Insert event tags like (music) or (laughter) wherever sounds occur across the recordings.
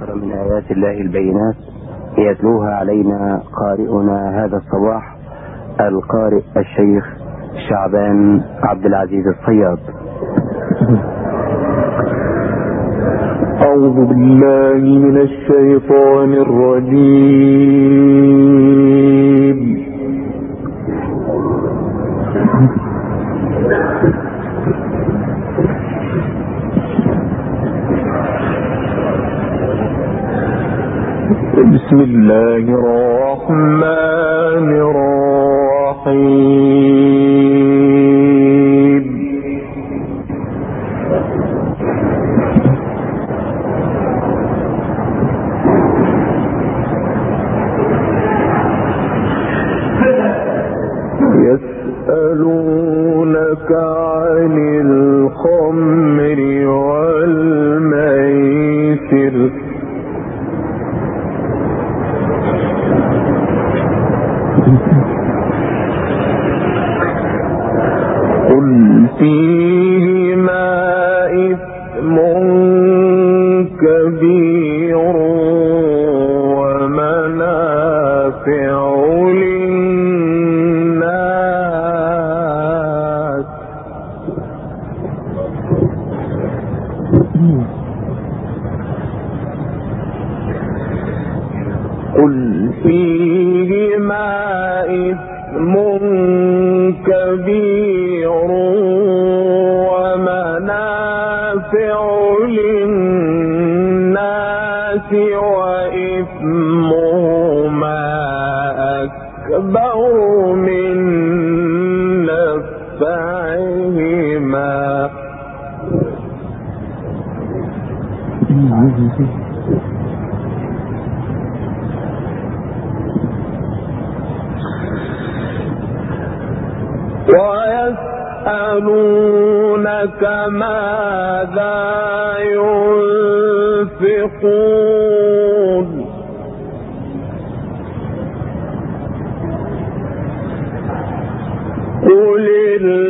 عشر من آيات الله البينات يتلوها علينا قارئنا هذا الصباح القارئ الشيخ شعبان عبد العزيز الصياد. أعوذ بالله من الشيطان الرجيم. بسم الله الرحمن الرحيم. يسألونك عن الخمر ويسألونك ماذا ينفقون قل العفو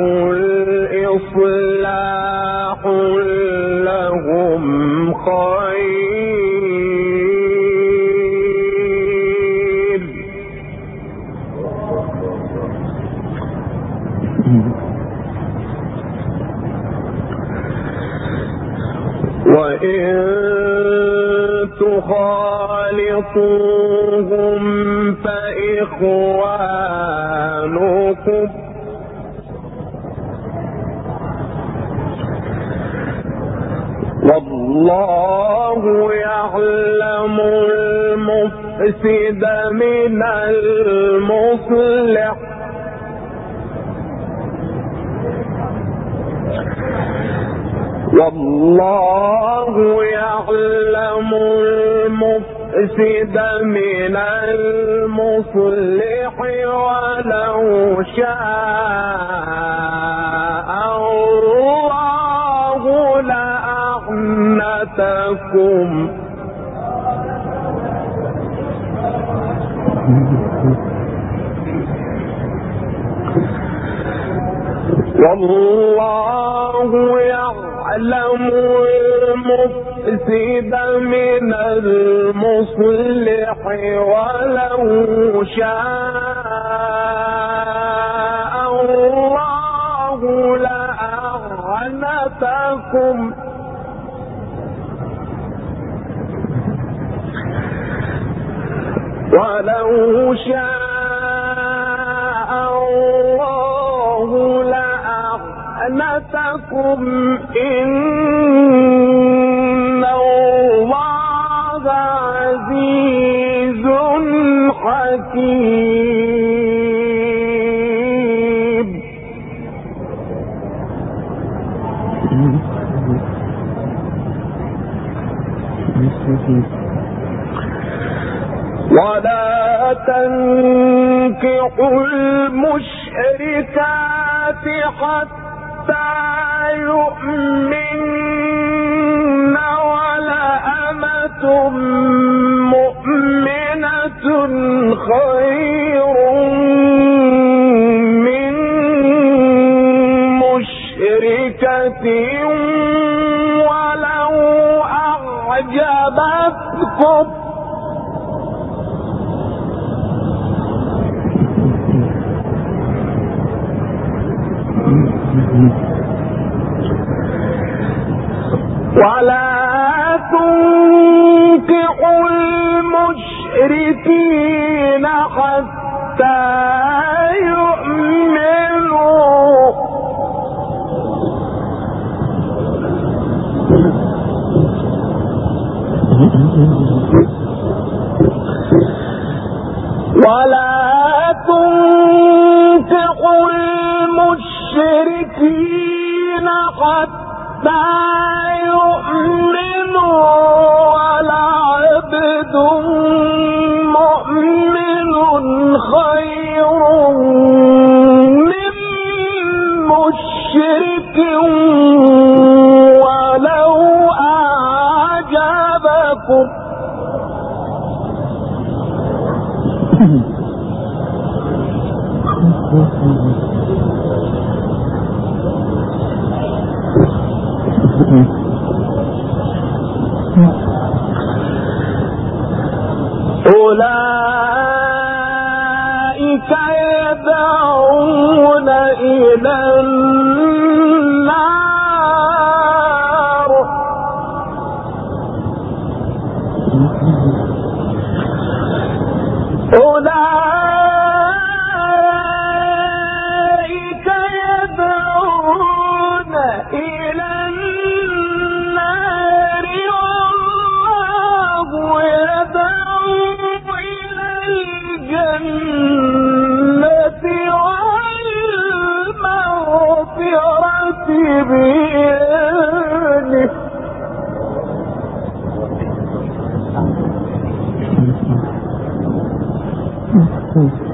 قل إصلاح لهم خير. وإن تخالطوهم فإخوانكم والله يعلم المفسد من المصلح. والله يعلم المفسد من المصلح ولو شاء. لأعنتكم والله يعلم المفسد من المصلح ولو شاء الله لأعنتكم. ولو شاء الله لأعنتكم إن الله عزيز حكيم. Mm-hmm. ولا تنكحوا المشركات حتى يؤمن ولا أمة مؤمنة خير من مشركة ولو أعجبتكم ولا تنكحوا المشركين حتى يؤمنوا ولا عبد مؤمن خير من مشرك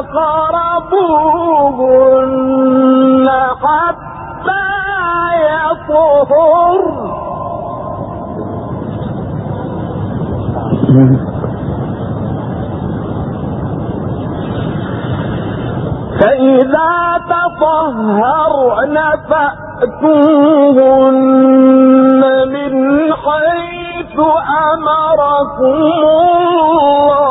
ولا تقربوهن حتى يطهرن فإذا تطهرن فأتوهن من حيث أمركم الله.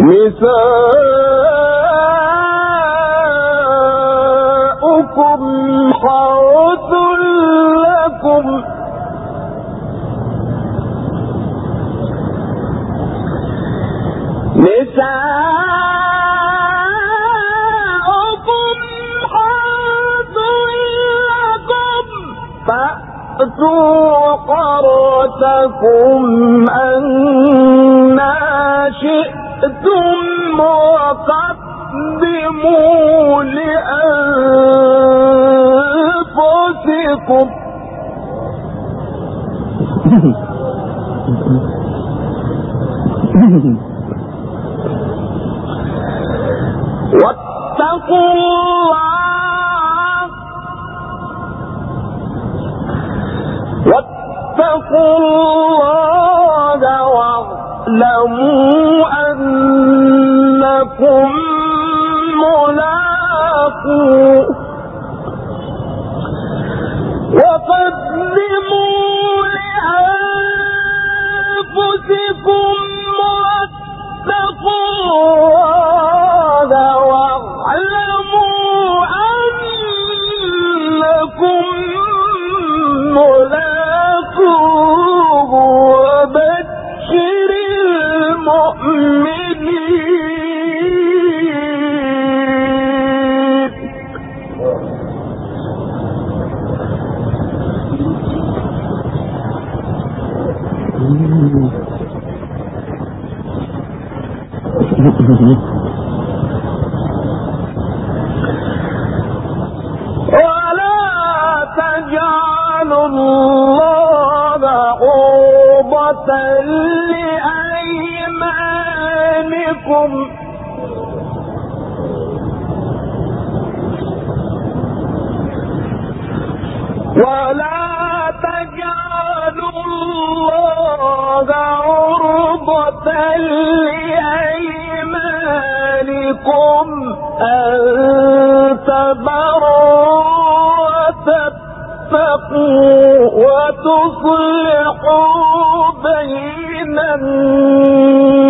Mr. لكم حرث لكم فأتوا قرتكم أنا شئتم وقدموا لأنفسكم واتقوا الله. واتقوا الله واعلموا أنكم ملاقوه لأنفسكم لأيمانكم أن تبروا وتتقوا وتصلحوا بين الناس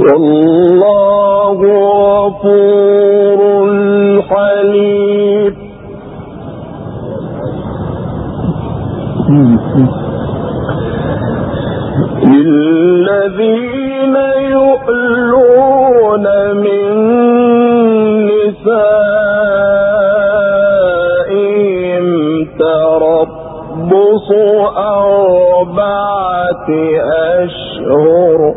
والله غفور حليم أربعة أشهر.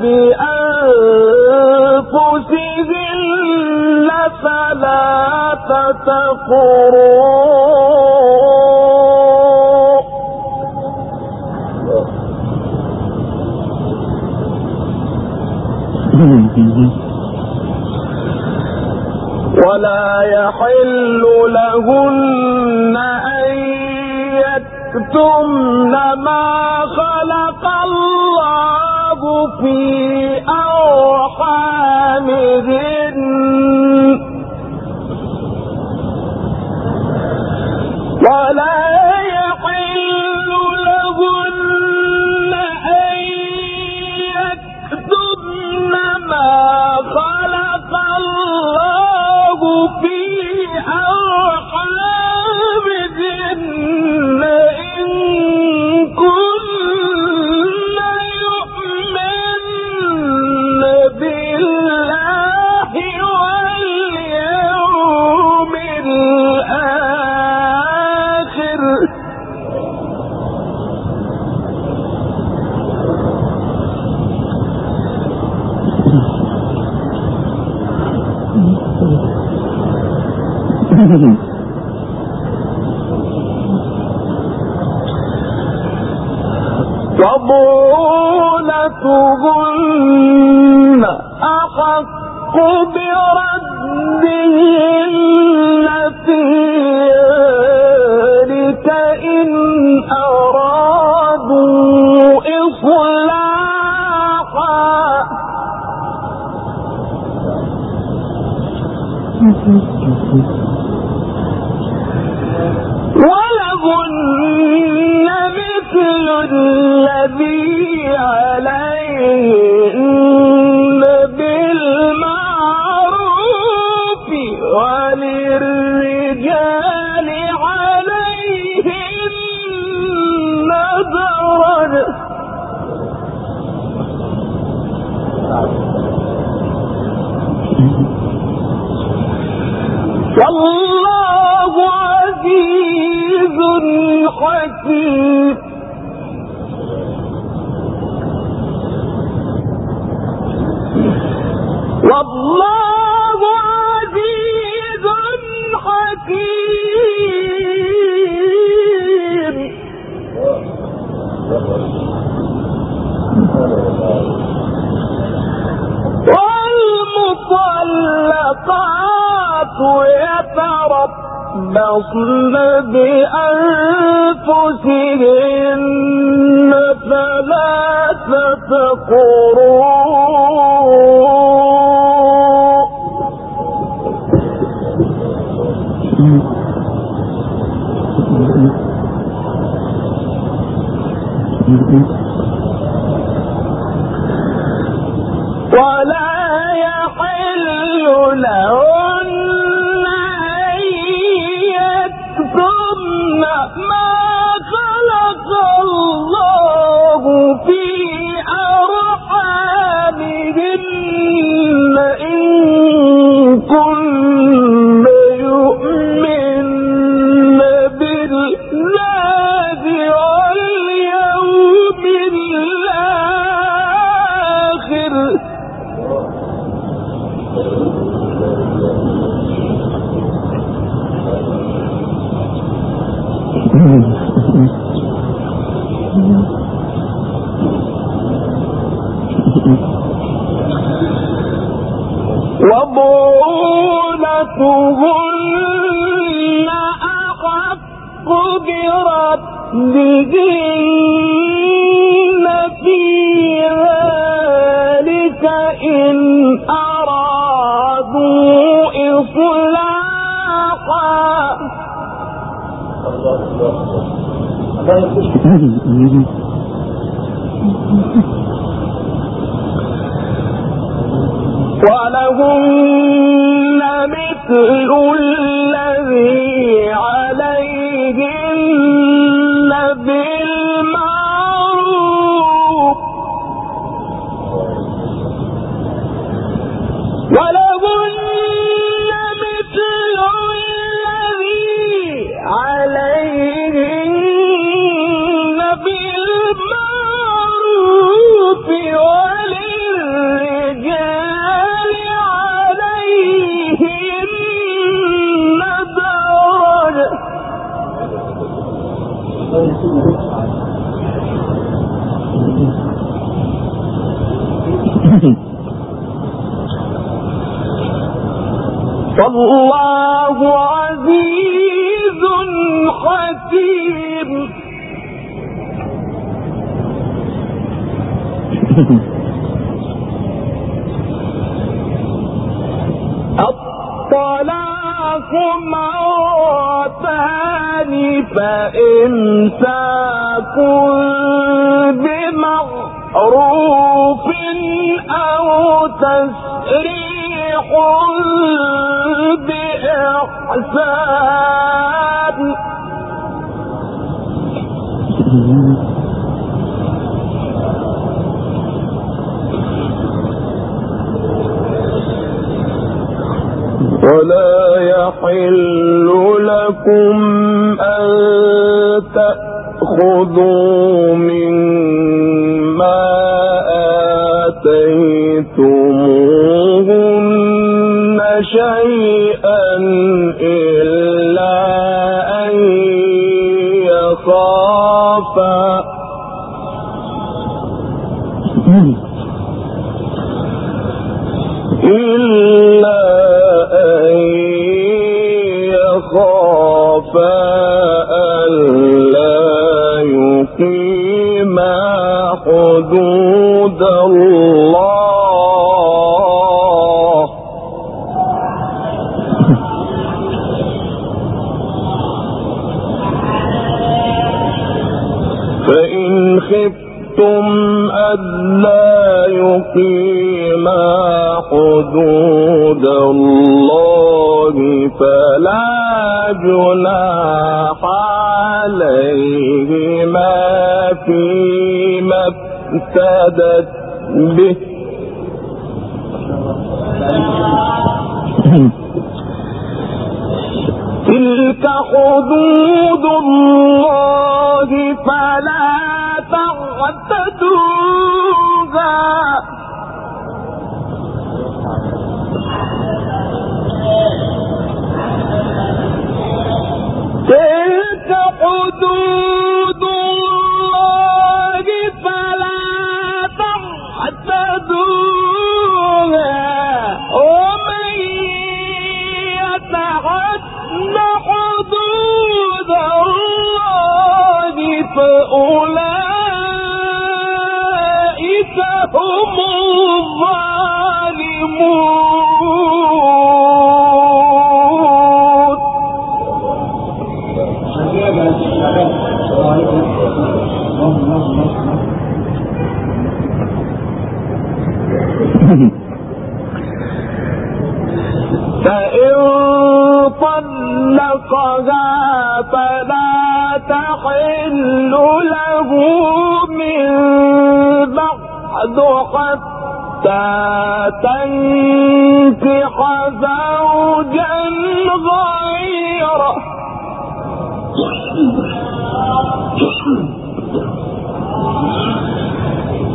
بأنفسهن فلا ولا يحل لهن أن يكتمن ما خلق في أرحامهم ثلاثة تتقروا خالدين فيها ذلك إن أرادوا إصلاحا ولهن مثل الذي والله عزيز حكيم. (laughs) الطلاق فإمساك بمعروف أو تسريح بإحسان. ولا يحل لكم تأخذوا مما آتيتموهن شيئا إلا أن يخافا. إلا أن يخافا حدود الله. فإن خفتم ألا يقيما حدود الله فلا جناح عليهما فيما افتدت به. تلك حدود الله فلا تعتدوها الظالمون.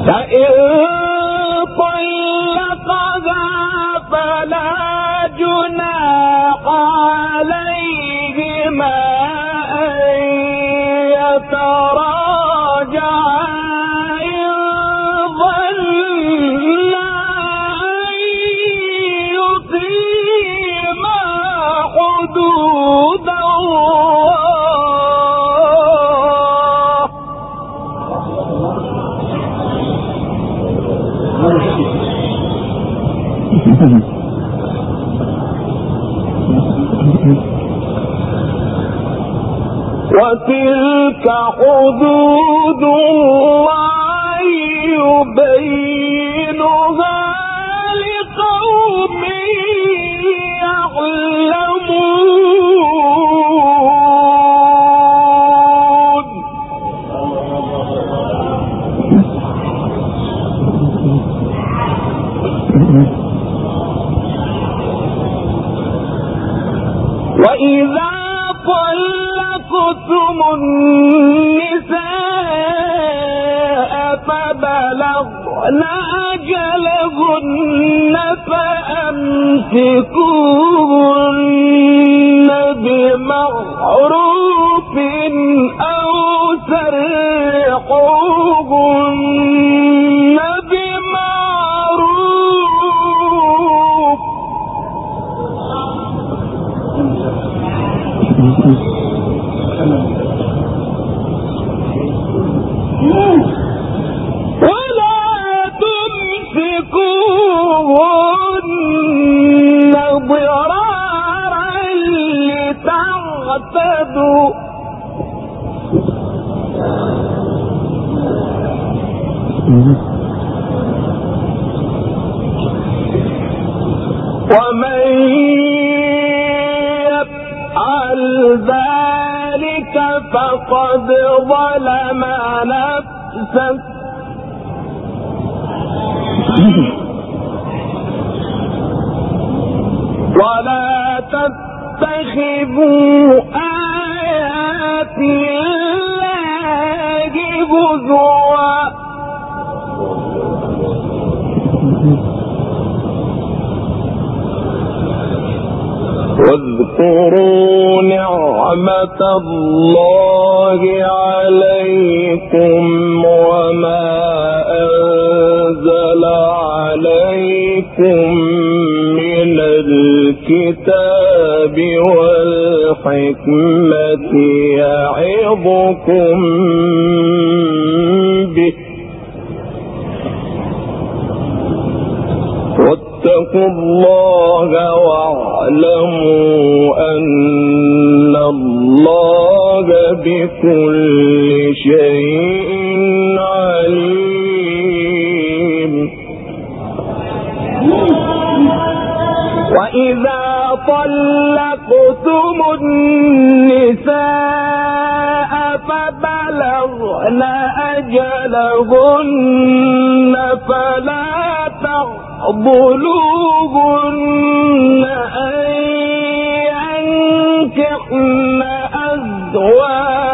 فإن طلقها فلا جناح وتلك حدود الله يبينها. طلقتم النساء فبلغن أجلهن فأمسكوهن بمعروف أو سرحوهن لتعتدوا ومن يفعل ذلك فقد ظلم نفسه. ولا تتخذوا آيات الله هزوا واذكروا نعمة الله عليكم وما أنزل عليكم من الكتاب والحكمة يعظكم به. واتقوا الله واعلموا أن الله بكل شيء طلقتم النساء فبلغن أجلهن فلا تعضلوهن أن ينكحن أزواجهن.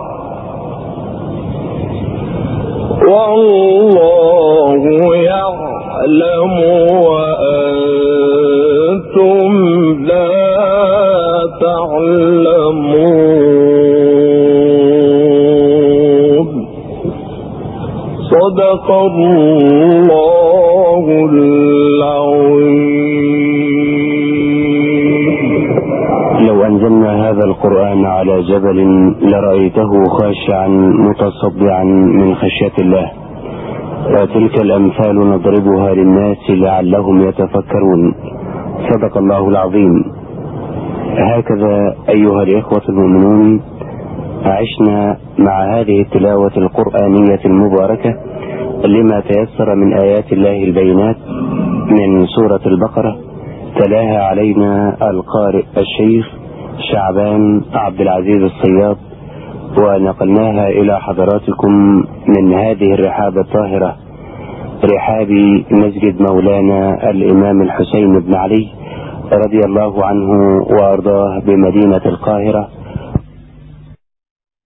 والله يعلم وأنتم لا تعلمون. صدق الله العظيم. أنزلنا هذا القرآن على جبل لرأيته خاشعا متصدعا من خشية الله. وتلك الأمثال نضربها للناس لعلهم يتفكرون. صدق الله العظيم. هكذا أيها الإخوة المؤمنون عشنا مع هذه التلاوة القرآنية المباركة لما تيسر من آيات الله البينات من سورة البقرة تلاها علينا القارئ الشيخ شعبان عبد العزيز الصياد ونقلناها إلى حضراتكم من هذه الرحاب الطاهرة رحاب مسجد مولانا الإمام الحسين بن علي رضي الله عنه وأرضاه بمدينة القاهرة.